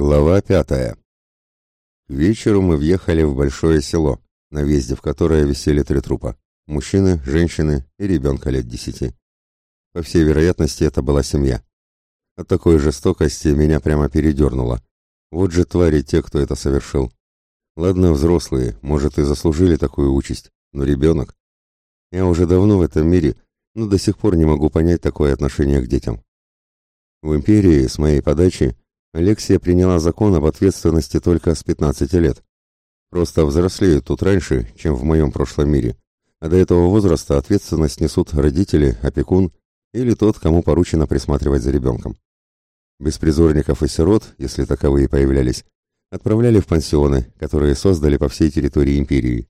Глава пятая. К вечеру мы въехали в большое село, на въезде в которое висели три трупа. Мужчины, женщины и ребенка лет десяти. По всей вероятности, это была семья. От такой жестокости меня прямо передернуло. Вот же твари те, кто это совершил. Ладно, взрослые, может, и заслужили такую участь, но ребенок... Я уже давно в этом мире, но до сих пор не могу понять такое отношение к детям. В империи, с моей подачи, Алексия приняла закон об ответственности только с 15 лет. Просто взрослеют тут раньше, чем в моем прошлом мире. А до этого возраста ответственность несут родители, опекун или тот, кому поручено присматривать за ребенком. Беспризорников и сирот, если таковые появлялись, отправляли в пансионы, которые создали по всей территории империи.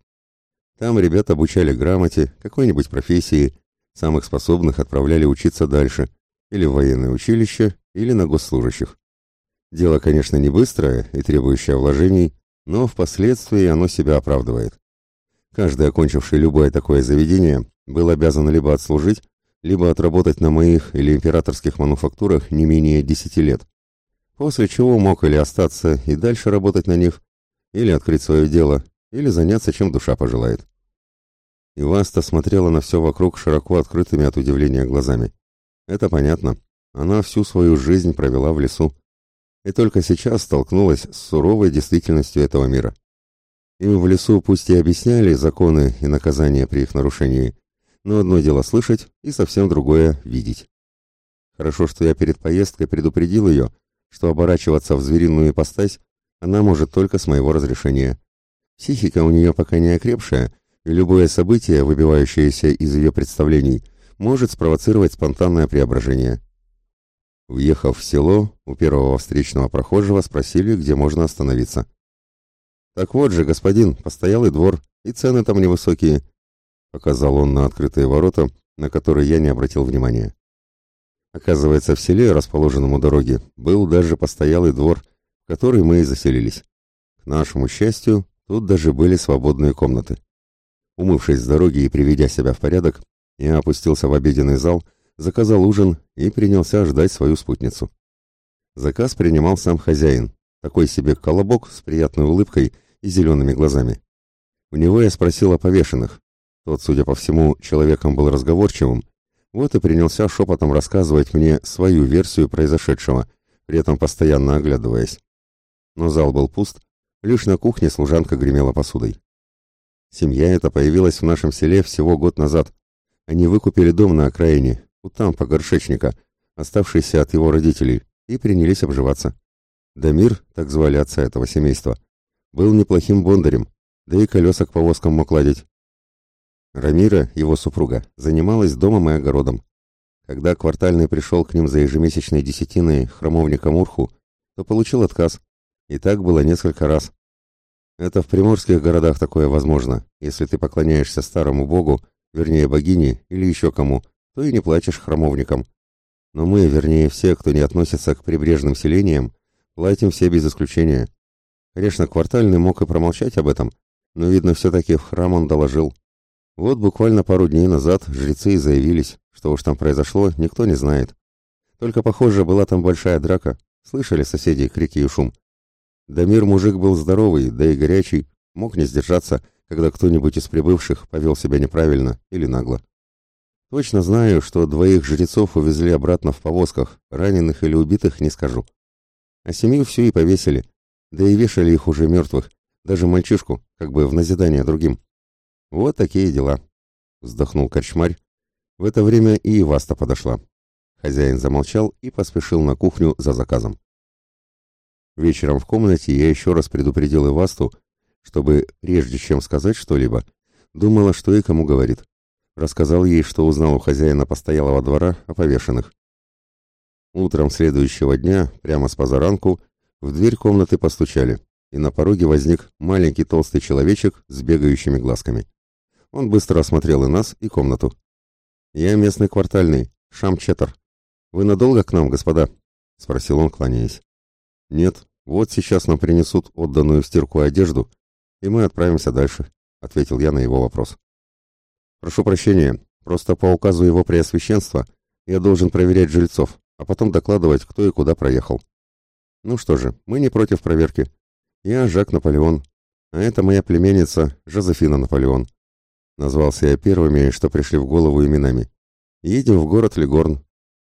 Там ребят обучали грамоте, какой-нибудь профессии, самых способных отправляли учиться дальше, или в военное училище, или на госслужащих. Дело, конечно, не быстрое и требующее вложений, но впоследствии оно себя оправдывает. Каждый, окончивший любое такое заведение, был обязан либо отслужить, либо отработать на моих или императорских мануфактурах не менее 10 лет, после чего мог или остаться и дальше работать на них, или открыть свое дело, или заняться чем душа пожелает. И Васта смотрела на все вокруг широко открытыми от удивления глазами. Это понятно. Она всю свою жизнь провела в лесу и только сейчас столкнулась с суровой действительностью этого мира. Им в лесу пусть и объясняли законы и наказания при их нарушении, но одно дело слышать и совсем другое видеть. Хорошо, что я перед поездкой предупредил ее, что оборачиваться в звериную ипостась она может только с моего разрешения. Психика у нее пока не окрепшая, и любое событие, выбивающееся из ее представлений, может спровоцировать спонтанное преображение. Въехав в село, у первого встречного прохожего спросили, где можно остановиться. «Так вот же, господин, постоялый двор, и цены там невысокие», — показал он на открытые ворота, на которые я не обратил внимания. Оказывается, в селе, расположенном у дороги, был даже постоялый двор, в который мы и заселились. К нашему счастью, тут даже были свободные комнаты. Умывшись с дороги и приведя себя в порядок, я опустился в обеденный зал — заказал ужин и принялся ждать свою спутницу. Заказ принимал сам хозяин, такой себе колобок с приятной улыбкой и зелеными глазами. У него я спросил о повешенных. Тот, судя по всему, человеком был разговорчивым, вот и принялся шепотом рассказывать мне свою версию произошедшего, при этом постоянно оглядываясь. Но зал был пуст, лишь на кухне служанка гремела посудой. Семья эта появилась в нашем селе всего год назад. Они выкупили дом на окраине, у Тампа горшечника, оставшийся от его родителей, и принялись обживаться. Дамир, так звали отца этого семейства, был неплохим бондарем, да и колеса к повозкам мог ладить. Рамира, его супруга, занималась домом и огородом. Когда квартальный пришел к ним за ежемесячной десятиной храмовника Мурху, то получил отказ. И так было несколько раз. Это в приморских городах такое возможно, если ты поклоняешься старому богу, вернее богине или еще кому, то и не платишь храмовникам. Но мы, вернее все, кто не относится к прибрежным селениям, платим все без исключения. Конечно, квартальный мог и промолчать об этом, но, видно, все-таки в храм он доложил. Вот буквально пару дней назад жрецы и заявились, что уж там произошло, никто не знает. Только, похоже, была там большая драка. Слышали соседи крики и шум. Дамир мужик был здоровый, да и горячий, мог не сдержаться, когда кто-нибудь из прибывших повел себя неправильно или нагло. Точно знаю, что двоих жрецов увезли обратно в повозках, раненых или убитых не скажу. А семью всю и повесили, да и вешали их уже мертвых, даже мальчишку, как бы в назидание другим. Вот такие дела. Вздохнул корчмарь. В это время и Иваста подошла. Хозяин замолчал и поспешил на кухню за заказом. Вечером в комнате я еще раз предупредил Ивасту, чтобы, прежде чем сказать что-либо, думала, что и кому говорит. Рассказал ей, что узнал у хозяина постоялого двора о повешенных. Утром следующего дня, прямо с позаранку, в дверь комнаты постучали, и на пороге возник маленький толстый человечек с бегающими глазками. Он быстро осмотрел и нас, и комнату. «Я местный квартальный, Шамчетер. Вы надолго к нам, господа?» — спросил он, кланяясь. «Нет, вот сейчас нам принесут отданную в стирку одежду, и мы отправимся дальше», — ответил я на его вопрос. Прошу прощения, просто по указу его преосвященства я должен проверять жильцов, а потом докладывать, кто и куда проехал. Ну что же, мы не против проверки. Я Жак Наполеон, а это моя племянница Жозефина Наполеон. Назвался я первыми, что пришли в голову именами. Едем в город Легорн.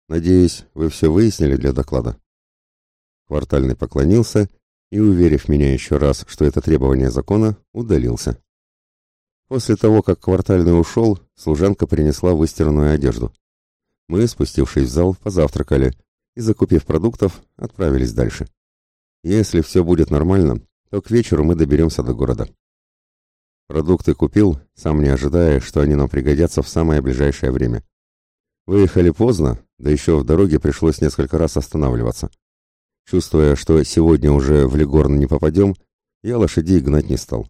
Надеюсь, вы все выяснили для доклада. Квартальный поклонился и, уверив меня еще раз, что это требование закона, удалился. После того, как квартальный ушел, служанка принесла выстиранную одежду. Мы, спустившись в зал, позавтракали и, закупив продуктов, отправились дальше. Если все будет нормально, то к вечеру мы доберемся до города. Продукты купил, сам не ожидая, что они нам пригодятся в самое ближайшее время. Выехали поздно, да еще в дороге пришлось несколько раз останавливаться. Чувствуя, что сегодня уже в Легорн не попадем, я лошадей гнать не стал.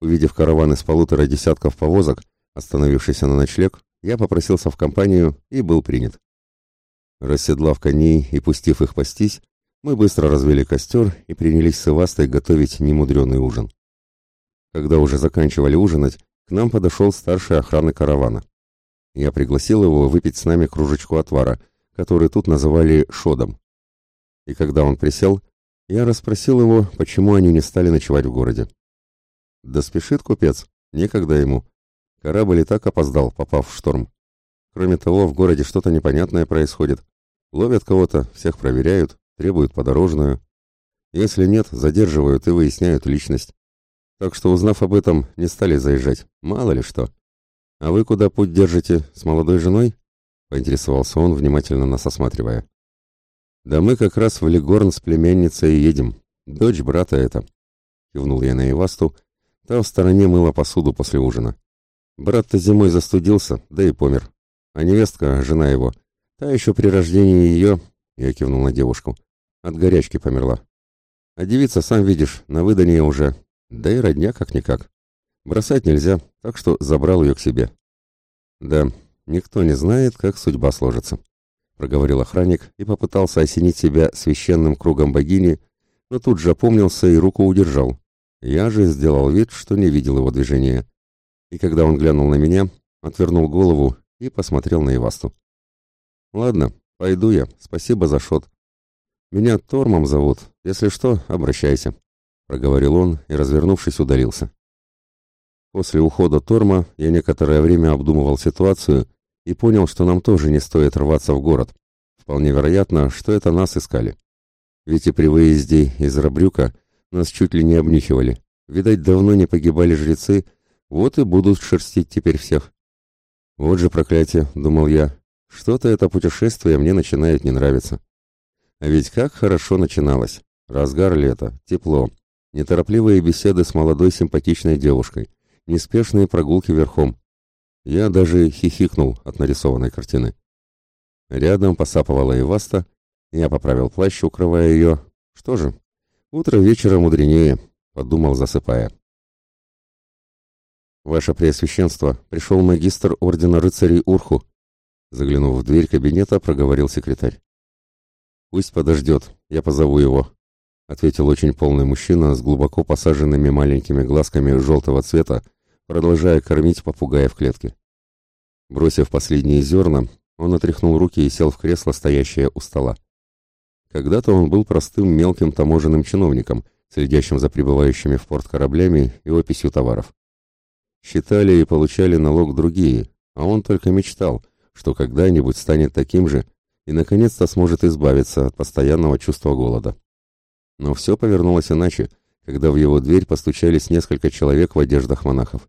Увидев караван из полутора десятков повозок, остановившийся на ночлег, я попросился в компанию и был принят. Расседлав коней и пустив их пастись, мы быстро развели костер и принялись с Ивастой готовить немудренный ужин. Когда уже заканчивали ужинать, к нам подошел старший охраны каравана. Я пригласил его выпить с нами кружечку отвара, который тут называли шодом. И когда он присел, я расспросил его, почему они не стали ночевать в городе. Да спешит купец, некогда ему. Корабль и так опоздал, попав в шторм. Кроме того, в городе что-то непонятное происходит. Ловят кого-то, всех проверяют, требуют подорожную. Если нет, задерживают и выясняют личность. Так что, узнав об этом, не стали заезжать. Мало ли что. А вы куда путь держите? С молодой женой? Поинтересовался он, внимательно нас осматривая. Да мы как раз в Легорн с племянницей едем. Дочь брата это. Кивнул я на Ивасту, Та в стороне мыла посуду после ужина. Брат-то зимой застудился, да и помер. А невестка, жена его, та еще при рождении ее, я кивнул на девушку, от горячки померла. А девица, сам видишь, на выданье уже, да и родня как-никак. Бросать нельзя, так что забрал ее к себе. Да, никто не знает, как судьба сложится, проговорил охранник и попытался осенить себя священным кругом богини, но тут же опомнился и руку удержал, я же сделал вид, что не видел его движения. И когда он глянул на меня, отвернул голову и посмотрел на Ивасту. «Ладно, пойду я. Спасибо за шот. Меня Тормом зовут. Если что, обращайся», — проговорил он и, развернувшись, удалился. После ухода Торма я некоторое время обдумывал ситуацию и понял, что нам тоже не стоит рваться в город. Вполне вероятно, что это нас искали. Ведь и при выезде из Рабрюка нас чуть ли не обнюхивали. Видать, давно не погибали жрецы, вот и будут шерстить теперь всех. Вот же проклятие, думал я. Что-то это путешествие мне начинает не нравиться. А ведь как хорошо начиналось. Разгар лета, тепло, неторопливые беседы с молодой симпатичной девушкой, неспешные прогулки верхом. Я даже хихикнул от нарисованной картины. Рядом посапывала Иваста, я поправил плащ, укрывая ее. Что же, Утро вечера мудренее, подумал, засыпая. Ваше Преосвященство, пришел магистр Ордена Рыцарей Урху. Заглянув в дверь кабинета, проговорил секретарь. Пусть подождет, я позову его, ответил очень полный мужчина с глубоко посаженными маленькими глазками желтого цвета, продолжая кормить попугая в клетке. Бросив последние зерна, он отряхнул руки и сел в кресло, стоящее у стола. Когда-то он был простым мелким таможенным чиновником, следящим за прибывающими в порт кораблями и описью товаров. Считали и получали налог другие, а он только мечтал, что когда-нибудь станет таким же и наконец-то сможет избавиться от постоянного чувства голода. Но все повернулось иначе, когда в его дверь постучались несколько человек в одеждах монахов.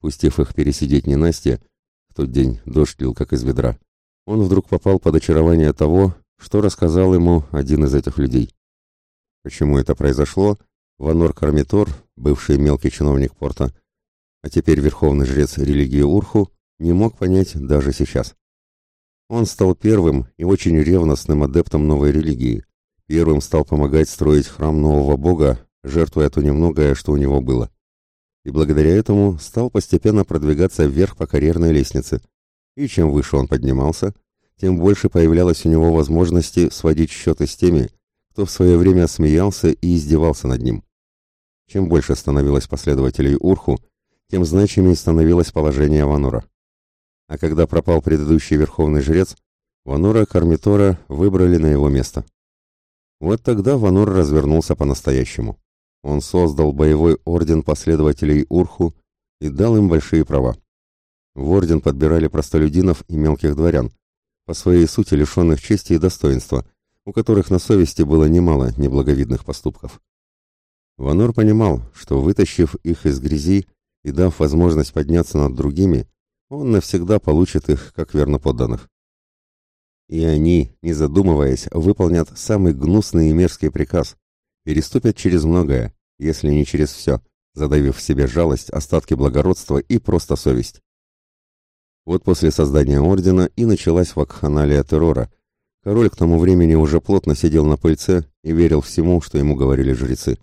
Пустив их пересидеть ненастье, в тот день дождь лил как из ведра, он вдруг попал под очарование того, что рассказал ему один из этих людей. Почему это произошло, Ванор Кармитор, бывший мелкий чиновник порта, а теперь верховный жрец религии Урху, не мог понять даже сейчас. Он стал первым и очень ревностным адептом новой религии, первым стал помогать строить храм нового бога, жертвуя то немногое, что у него было. И благодаря этому стал постепенно продвигаться вверх по карьерной лестнице, и чем выше он поднимался, тем больше появлялось у него возможности сводить счеты с теми, кто в свое время смеялся и издевался над ним. Чем больше становилось последователей Урху, тем значимее становилось положение Ванура. А когда пропал предыдущий верховный жрец, Ванура Кармитора выбрали на его место. Вот тогда Ванор развернулся по-настоящему. Он создал боевой орден последователей Урху и дал им большие права. В орден подбирали простолюдинов и мелких дворян, по своей сути лишенных чести и достоинства, у которых на совести было немало неблаговидных поступков. Ванор понимал, что вытащив их из грязи и дав возможность подняться над другими, он навсегда получит их как верноподданных. И они, не задумываясь, выполнят самый гнусный и мерзкий приказ, переступят через многое, если не через все, задавив в себе жалость, остатки благородства и просто совесть. Вот после создания ордена и началась вакханалия террора. Король к тому времени уже плотно сидел на пыльце и верил всему, что ему говорили жрецы.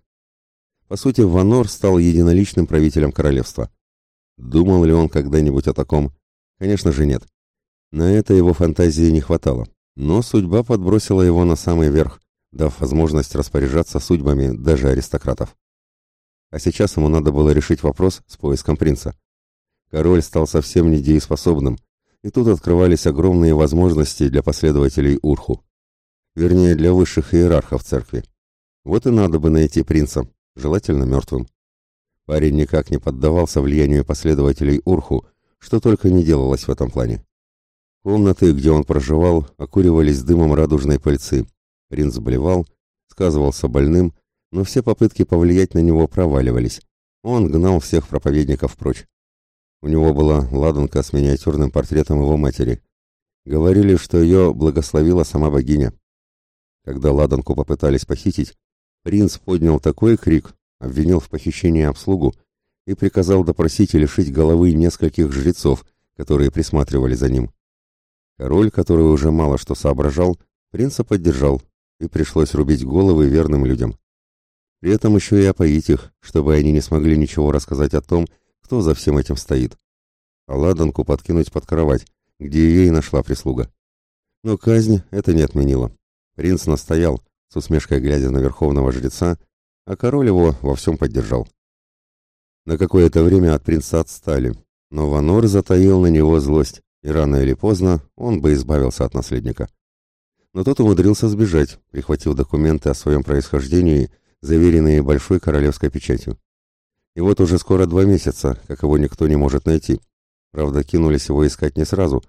По сути, Ванор стал единоличным правителем королевства. Думал ли он когда-нибудь о таком? Конечно же нет. На это его фантазии не хватало. Но судьба подбросила его на самый верх, дав возможность распоряжаться судьбами даже аристократов. А сейчас ему надо было решить вопрос с поиском принца. Король стал совсем недееспособным, и тут открывались огромные возможности для последователей Урху. Вернее, для высших иерархов церкви. Вот и надо бы найти принца, желательно мертвым. Парень никак не поддавался влиянию последователей Урху, что только не делалось в этом плане. Комнаты, где он проживал, окуривались дымом радужной пыльцы. Принц блевал, сказывался больным, но все попытки повлиять на него проваливались. Он гнал всех проповедников прочь. У него была ладанка с миниатюрным портретом его матери. Говорили, что ее благословила сама богиня. Когда ладанку попытались похитить, принц поднял такой крик, обвинил в похищении обслугу и приказал допросить и лишить головы нескольких жрецов, которые присматривали за ним. Король, который уже мало что соображал, принца поддержал, и пришлось рубить головы верным людям. При этом еще и опоить их, чтобы они не смогли ничего рассказать о том, кто за всем этим стоит. А ладанку подкинуть под кровать, где ее и нашла прислуга. Но казнь это не отменила. Принц настоял, с усмешкой глядя на верховного жреца, а король его во всем поддержал. На какое-то время от принца отстали, но Ванор затаил на него злость, и рано или поздно он бы избавился от наследника. Но тот умудрился сбежать, прихватив документы о своем происхождении, заверенные большой королевской печатью. И вот уже скоро два месяца, как его никто не может найти. Правда, кинулись его искать не сразу,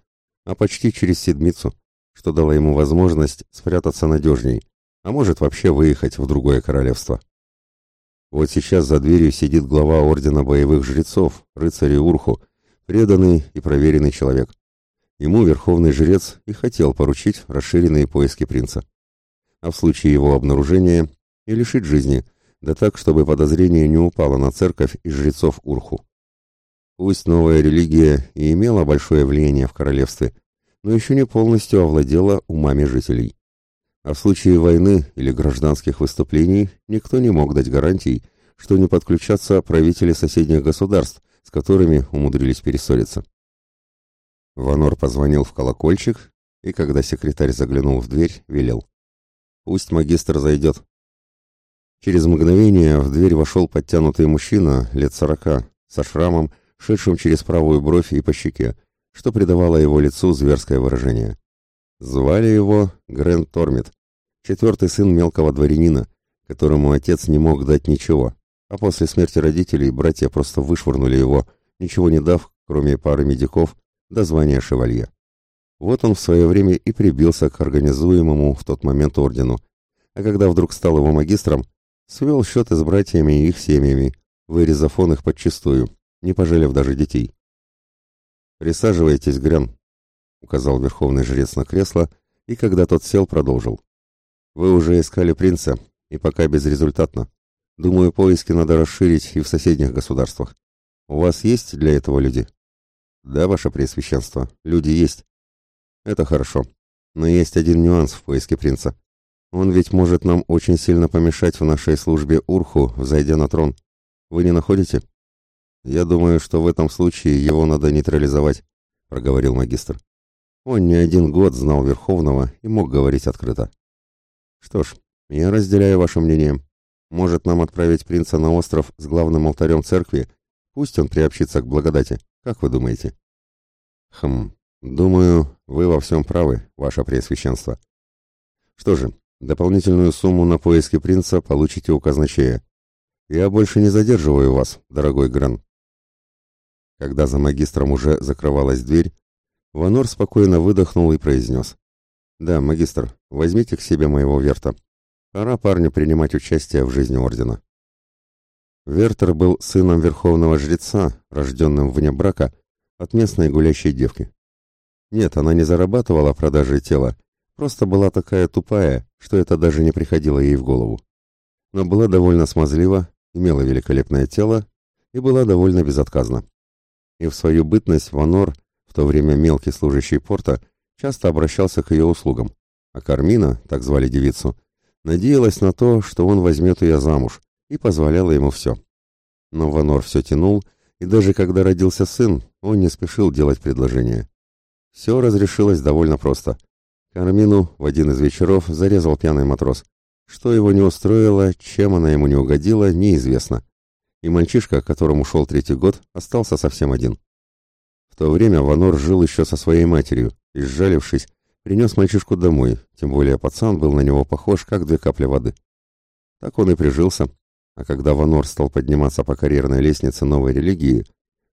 а почти через седмицу, что дало ему возможность спрятаться надежней, а может вообще выехать в другое королевство. Вот сейчас за дверью сидит глава Ордена Боевых Жрецов, рыцарь Урху, преданный и проверенный человек. Ему Верховный Жрец и хотел поручить расширенные поиски принца. А в случае его обнаружения и лишить жизни, да так, чтобы подозрение не упало на церковь и жрецов Урху. Пусть новая религия и имела большое влияние в королевстве, но еще не полностью овладела умами жителей. А в случае войны или гражданских выступлений никто не мог дать гарантий, что не подключатся правители соседних государств, с которыми умудрились перессориться. Ванор позвонил в колокольчик, и когда секретарь заглянул в дверь, велел. «Пусть магистр зайдет». Через мгновение в дверь вошел подтянутый мужчина лет сорока, со шрамом, шедшим через правую бровь и по щеке, что придавало его лицу зверское выражение. Звали его Грен Тормит, четвертый сын мелкого дворянина, которому отец не мог дать ничего, а после смерти родителей братья просто вышвырнули его, ничего не дав, кроме пары медиков, до звания шевалье. Вот он в свое время и прибился к организуемому в тот момент ордену, а когда вдруг стал его магистром, свел счеты с братьями и их семьями, вырезав он их подчистую, не пожалев даже детей. «Присаживайтесь, Грен», — указал верховный жрец на кресло, и когда тот сел, продолжил. Вы уже искали принца, и пока безрезультатно. Думаю, поиски надо расширить и в соседних государствах. У вас есть для этого люди? Да, ваше преосвященство, люди есть. Это хорошо. Но есть один нюанс в поиске принца. Он ведь может нам очень сильно помешать в нашей службе Урху, взойдя на трон. Вы не находите? Я думаю, что в этом случае его надо нейтрализовать, проговорил магистр. Он не один год знал Верховного и мог говорить открыто. Что ж, я разделяю ваше мнение. Может нам отправить принца на остров с главным алтарем церкви? Пусть он приобщится к благодати. Как вы думаете? Хм, думаю, вы во всем правы, ваше преосвященство. Что же, Дополнительную сумму на поиски принца получите у казначея. Я больше не задерживаю вас, дорогой Гран. Когда за магистром уже закрывалась дверь, Ванор спокойно выдохнул и произнес. «Да, магистр, возьмите к себе моего Верта. Пора парню принимать участие в жизни Ордена». Вертер был сыном верховного жреца, рожденным вне брака, от местной гулящей девки. Нет, она не зарабатывала продажей тела, просто была такая тупая, что это даже не приходило ей в голову. Но была довольно смазлива, имела великолепное тело и была довольно безотказна. И в свою бытность Ванор, в то время мелкий служащий порта, часто обращался к ее услугам, а Кармина, так звали девицу, надеялась на то, что он возьмет ее замуж, и позволяла ему все. Но Ванор все тянул, и даже когда родился сын, он не спешил делать предложение. Все разрешилось довольно просто. Кармину в один из вечеров зарезал пьяный матрос. Что его не устроило, чем она ему не угодила, неизвестно. И мальчишка, которому шел третий год, остался совсем один. В то время Ванор жил еще со своей матерью и, сжалившись, принес мальчишку домой, тем более пацан был на него похож, как две капли воды. Так он и прижился, а когда Ванор стал подниматься по карьерной лестнице новой религии,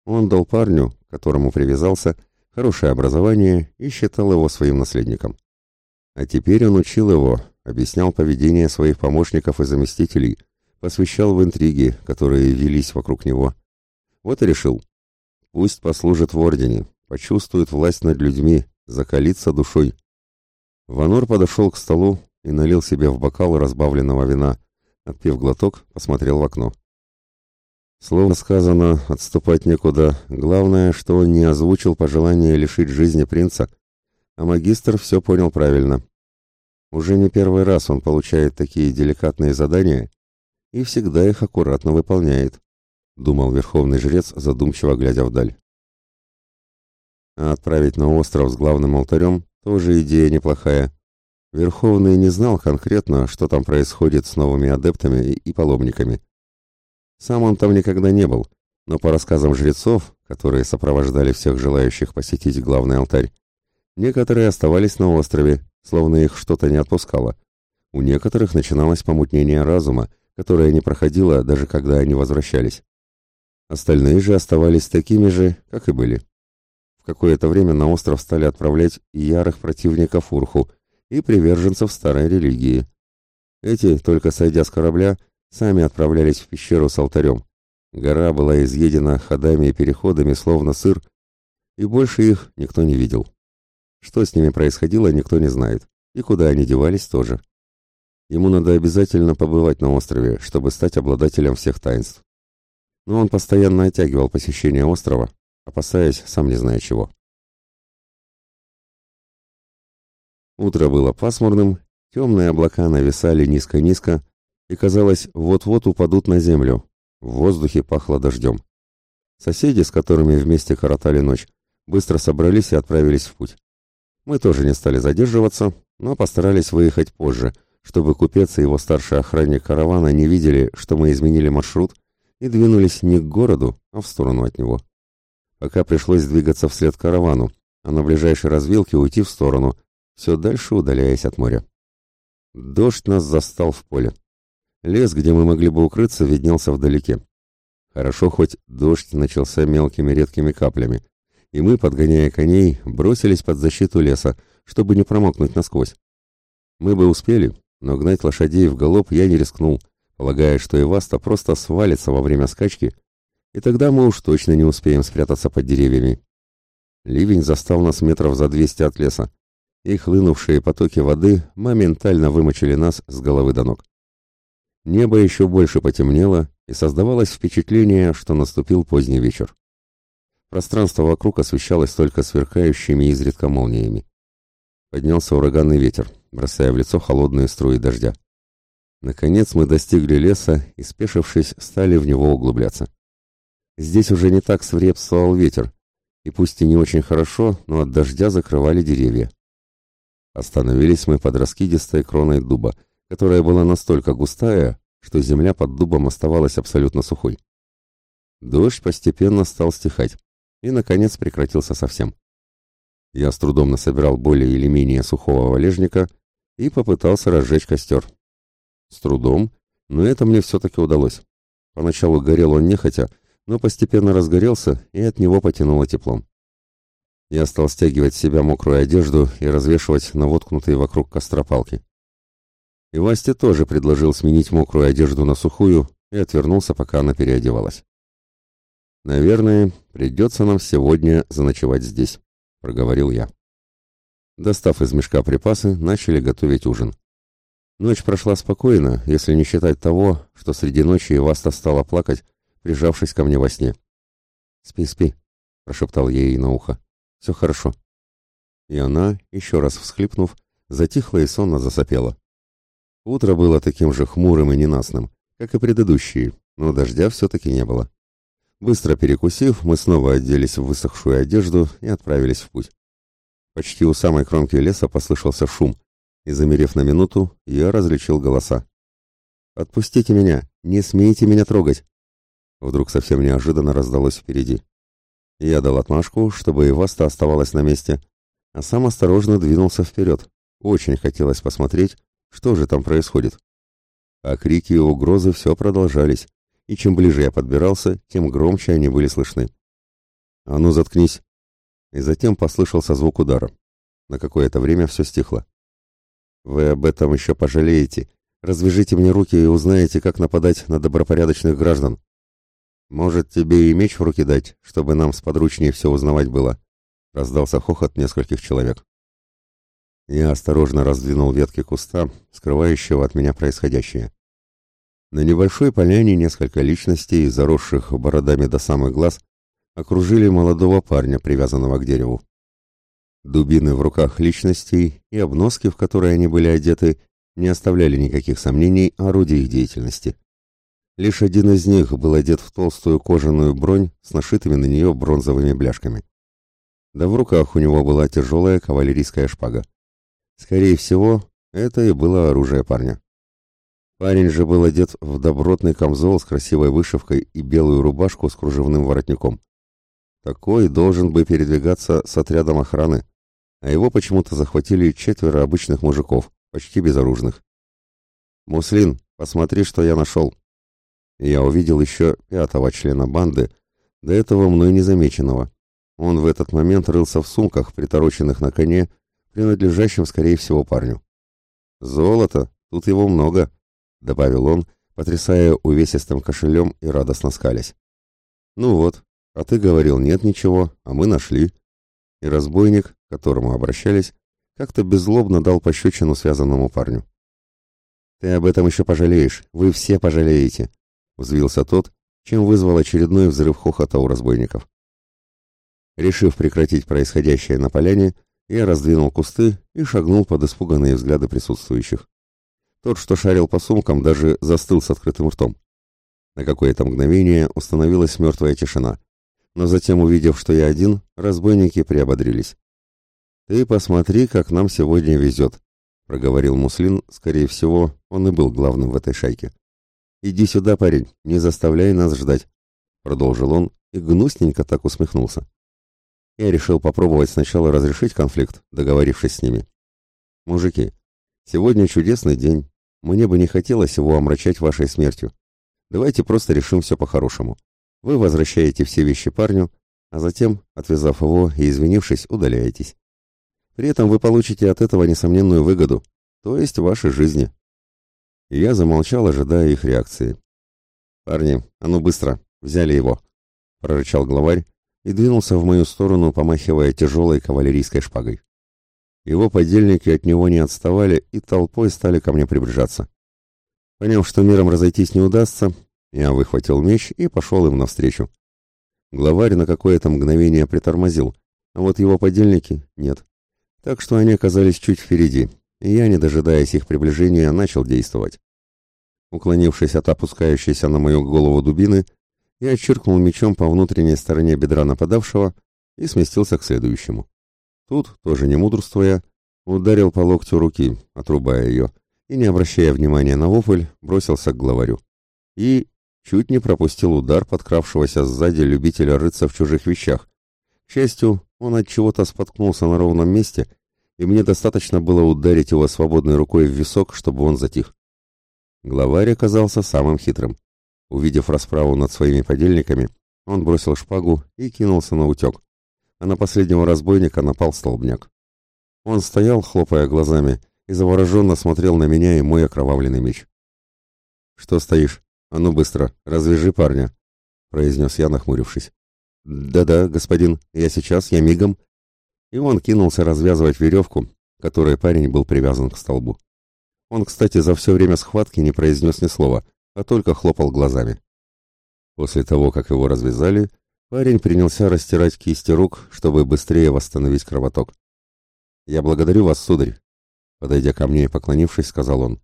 он дал парню, к которому привязался, хорошее образование и считал его своим наследником. А теперь он учил его, объяснял поведение своих помощников и заместителей, посвящал в интриги, которые велись вокруг него. Вот и решил. Пусть послужит в ордене, почувствует власть над людьми, закалится душой. Ванор подошел к столу и налил себе в бокал разбавленного вина. Отпив глоток, посмотрел в окно. Словно сказано, отступать некуда. Главное, что он не озвучил пожелание лишить жизни принца, а магистр все понял правильно. Уже не первый раз он получает такие деликатные задания и всегда их аккуратно выполняет, думал верховный жрец, задумчиво глядя вдаль. А отправить на остров с главным алтарем тоже идея неплохая. Верховный не знал конкретно, что там происходит с новыми адептами и паломниками. Сам он там никогда не был, но по рассказам жрецов, которые сопровождали всех желающих посетить главный алтарь, некоторые оставались на острове, словно их что-то не отпускало. У некоторых начиналось помутнение разума, которое не проходило, даже когда они возвращались. Остальные же оставались такими же, как и были. В какое-то время на остров стали отправлять ярых противников Урху, и приверженцев старой религии. Эти, только сойдя с корабля, сами отправлялись в пещеру с алтарем. Гора была изъедена ходами и переходами, словно сыр, и больше их никто не видел. Что с ними происходило, никто не знает, и куда они девались тоже. Ему надо обязательно побывать на острове, чтобы стать обладателем всех таинств. Но он постоянно оттягивал посещение острова, опасаясь, сам не зная чего. Утро было пасмурным, темные облака нависали низко-низко, и, казалось, вот-вот упадут на землю. В воздухе пахло дождем. Соседи, с которыми вместе коротали ночь, быстро собрались и отправились в путь. Мы тоже не стали задерживаться, но постарались выехать позже, чтобы купец и его старший охранник каравана не видели, что мы изменили маршрут и двинулись не к городу, а в сторону от него. Пока пришлось двигаться вслед каравану, а на ближайшей развилке уйти в сторону, все дальше удаляясь от моря. Дождь нас застал в поле. Лес, где мы могли бы укрыться, виднелся вдалеке. Хорошо, хоть дождь начался мелкими редкими каплями, и мы, подгоняя коней, бросились под защиту леса, чтобы не промокнуть насквозь. Мы бы успели, но гнать лошадей в галоп я не рискнул, полагая, что Иваста просто свалится во время скачки, и тогда мы уж точно не успеем спрятаться под деревьями. Ливень застал нас метров за двести от леса, и хлынувшие потоки воды моментально вымочили нас с головы до ног. Небо еще больше потемнело, и создавалось впечатление, что наступил поздний вечер. Пространство вокруг освещалось только сверкающими изредка молниями. Поднялся ураганный ветер, бросая в лицо холодные струи дождя. Наконец мы достигли леса и, спешившись, стали в него углубляться. Здесь уже не так свирепствовал ветер, и пусть и не очень хорошо, но от дождя закрывали деревья. Остановились мы под раскидистой кроной дуба, которая была настолько густая, что земля под дубом оставалась абсолютно сухой. Дождь постепенно стал стихать и, наконец, прекратился совсем. Я с трудом насобирал более или менее сухого валежника и попытался разжечь костер. С трудом, но это мне все-таки удалось. Поначалу горел он нехотя, но постепенно разгорелся, и от него потянуло теплом. Я стал стягивать с себя мокрую одежду и развешивать на воткнутые вокруг костра палки. И Васте тоже предложил сменить мокрую одежду на сухую и отвернулся, пока она переодевалась. «Наверное, придется нам сегодня заночевать здесь», — проговорил я. Достав из мешка припасы, начали готовить ужин. Ночь прошла спокойно, если не считать того, что среди ночи Иваста стала плакать, прижавшись ко мне во сне. «Спи, спи», — прошептал я ей на ухо. «Все хорошо». И она, еще раз всхлипнув, затихла и сонно засопела. Утро было таким же хмурым и ненастным, как и предыдущие, но дождя все-таки не было. Быстро перекусив, мы снова оделись в высохшую одежду и отправились в путь. Почти у самой кромки леса послышался шум, и, замерев на минуту, я различил голоса. «Отпустите меня! Не смейте меня трогать!» Вдруг совсем неожиданно раздалось впереди. Я дал отмашку, чтобы Иваста оставалась на месте, а сам осторожно двинулся вперед. Очень хотелось посмотреть, что же там происходит. А крики и угрозы все продолжались, и чем ближе я подбирался, тем громче они были слышны. «А ну, заткнись!» И затем послышался звук удара. На какое-то время все стихло. «Вы об этом еще пожалеете. Развяжите мне руки и узнаете, как нападать на добропорядочных граждан. Может, тебе и меч в руки дать, чтобы нам сподручнее все узнавать было?» Раздался хохот нескольких человек. Я осторожно раздвинул ветки куста, скрывающего от меня происходящее. На небольшой поляне несколько личностей, заросших бородами до самых глаз, окружили молодого парня, привязанного к дереву. Дубины в руках личностей и обноски, в которые они были одеты, не оставляли никаких сомнений о роде их деятельности. Лишь один из них был одет в толстую кожаную бронь с нашитыми на нее бронзовыми бляшками. Да в руках у него была тяжелая кавалерийская шпага. Скорее всего, это и было оружие парня. Парень же был одет в добротный камзол с красивой вышивкой и белую рубашку с кружевным воротником. Такой должен бы передвигаться с отрядом охраны, а его почему-то захватили четверо обычных мужиков, почти безоружных. «Муслин, посмотри, что я нашел!» Я увидел еще пятого члена банды, до этого мной незамеченного. Он в этот момент рылся в сумках, притороченных на коне, принадлежащим, скорее всего, парню. «Золото! Тут его много!» — добавил он, потрясая увесистым кошелем и радостно скалясь. «Ну вот, а ты говорил, нет ничего, а мы нашли». И разбойник, к которому обращались, как-то беззлобно дал пощечину связанному парню. «Ты об этом еще пожалеешь, вы все пожалеете», — взвился тот, чем вызвал очередной взрыв хохота у разбойников. Решив прекратить происходящее на поляне, я раздвинул кусты и шагнул под испуганные взгляды присутствующих. Тот, что шарил по сумкам, даже застыл с открытым ртом. На какое-то мгновение установилась мертвая тишина, но затем, увидев, что я один, разбойники приободрились. «Ты посмотри, как нам сегодня везет», — проговорил Муслин, скорее всего, он и был главным в этой шайке. «Иди сюда, парень, не заставляй нас ждать», — продолжил он и гнусненько так усмехнулся. Я решил попробовать сначала разрешить конфликт, договорившись с ними. «Мужики, сегодня чудесный день. Мне бы не хотелось его омрачать вашей смертью. Давайте просто решим все по-хорошему. Вы возвращаете все вещи парню, а затем, отвязав его и извинившись, удаляетесь. При этом вы получите от этого несомненную выгоду, то есть вашей жизни». И я замолчал, ожидая их реакции. «Парни, а ну быстро, взяли его!» — прорычал главарь, и двинулся в мою сторону, помахивая тяжелой кавалерийской шпагой. Его подельники от него не отставали и толпой стали ко мне приближаться. Поняв, что миром разойтись не удастся, я выхватил меч и пошел им навстречу. Главарь на какое-то мгновение притормозил, а вот его подельники — нет. Так что они оказались чуть впереди, и я, не дожидаясь их приближения, начал действовать. Уклонившись от опускающейся на мою голову дубины, я чиркнул мечом по внутренней стороне бедра нападавшего и сместился к следующему. Тут, тоже не мудрствуя, ударил по локтю руки, отрубая ее, и, не обращая внимания на вопль, бросился к главарю. И чуть не пропустил удар подкравшегося сзади любителя рыться в чужих вещах. К счастью, он от чего-то споткнулся на ровном месте и мне достаточно было ударить его свободной рукой в висок, чтобы он затих. Главарь оказался самым хитрым. Увидев расправу над своими подельниками, он бросил шпагу и кинулся на утек. А на последнего разбойника напал столбняк. Он стоял, хлопая глазами, и завороженно смотрел на меня и мой окровавленный меч. «Что стоишь? А ну быстро, развяжи парня», — произнес я, нахмурившись. «Да-да, господин, я сейчас, я мигом». И он кинулся развязывать веревку, которой парень был привязан к столбу. Он, кстати, за все время схватки не произнес ни слова, а только хлопал глазами. После того, как его развязали, парень принялся растирать кисти рук, чтобы быстрее восстановить кровоток. «Я благодарю вас, сударь», — подойдя ко мне и поклонившись, сказал он.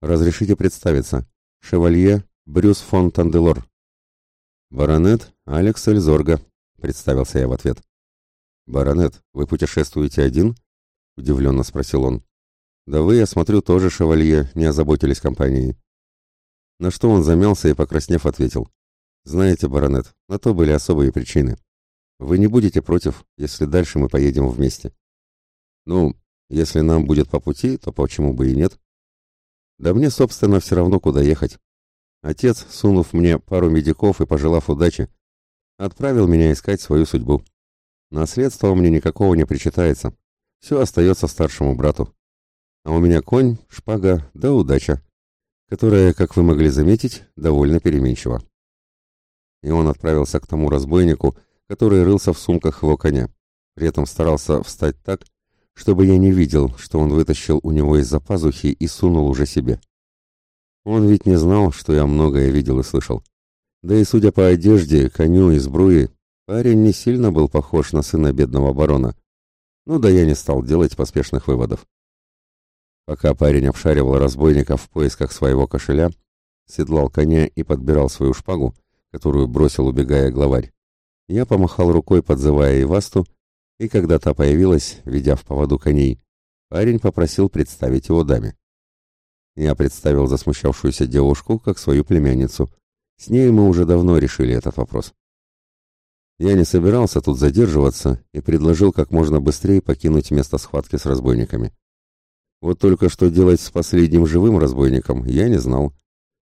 «Разрешите представиться. Шевалье Брюс фон Танделор». «Баронет Алекс Эльзорга», — представился я в ответ. «Баронет, вы путешествуете один?» — удивленно спросил он. «Да вы, я смотрю, тоже шевалье, не озаботились компанией». На что он замялся и, покраснев, ответил. «Знаете, баронет, на то были особые причины. Вы не будете против, если дальше мы поедем вместе?» «Ну, если нам будет по пути, то почему бы и нет?» «Да мне, собственно, все равно, куда ехать. Отец, сунув мне пару медиков и пожелав удачи, отправил меня искать свою судьбу. Наследство мне никакого не причитается. Все остается старшему брату. А у меня конь, шпага да удача, которая, как вы могли заметить, довольно переменчива. И он отправился к тому разбойнику, который рылся в сумках его коня. При этом старался встать так, чтобы я не видел, что он вытащил у него из-за пазухи и сунул уже себе. Он ведь не знал, что я многое видел и слышал. Да и судя по одежде, коню и сбруе, парень не сильно был похож на сына бедного барона. Ну да я не стал делать поспешных выводов. Пока парень обшаривал разбойника в поисках своего кошеля, седлал коня и подбирал свою шпагу, которую бросил, убегая главарь, я помахал рукой, подзывая Ивасту, и когда та появилась, ведя в поводу коней, парень попросил представить его даме. Я представил засмущавшуюся девушку как свою племянницу. С ней мы уже давно решили этот вопрос. Я не собирался тут задерживаться и предложил как можно быстрее покинуть место схватки с разбойниками. Вот только что делать с последним живым разбойником я не знал.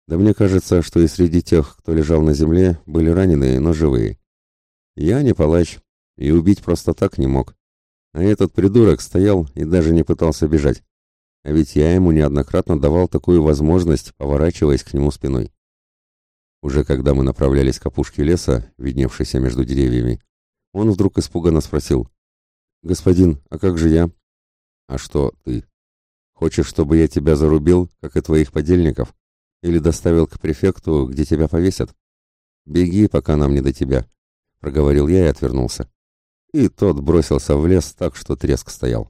Да мне кажется, что и среди тех, кто лежал на земле, были раненые, но живые. Я не палач и убить просто так не мог. А этот придурок стоял и даже не пытался бежать. А ведь я ему неоднократно давал такую возможность, поворачиваясь к нему спиной. Уже когда мы направлялись к опушке леса, видневшейся между деревьями, он вдруг испуганно спросил. «Господин, а как же я?» «А что ты? Хочешь, чтобы я тебя зарубил, как и твоих подельников? Или доставил к префекту, где тебя повесят? Беги, пока нам не до тебя», — проговорил я и отвернулся. И тот бросился в лес так, что треск стоял.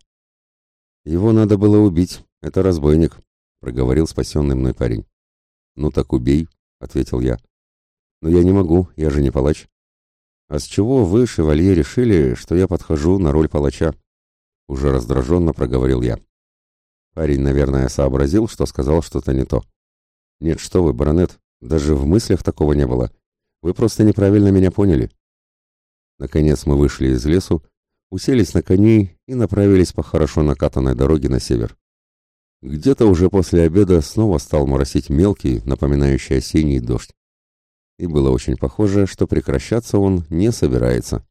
«Его надо было убить, это разбойник», — проговорил спасенный мной парень. «Ну так убей», — ответил я. «Но я не могу, я же не палач». «А с чего вы, шевалье, решили, что я подхожу на роль палача?» Уже раздраженно проговорил я. Парень, наверное, сообразил, что сказал что-то не то. «Нет, что вы, баронет, даже в мыслях такого не было. Вы просто неправильно меня поняли». Наконец мы вышли из лесу уселись на коней и направились по хорошо накатанной дороге на север. Где-то уже после обеда снова стал моросить мелкий, напоминающий осенний дождь. И было очень похоже, что прекращаться он не собирается.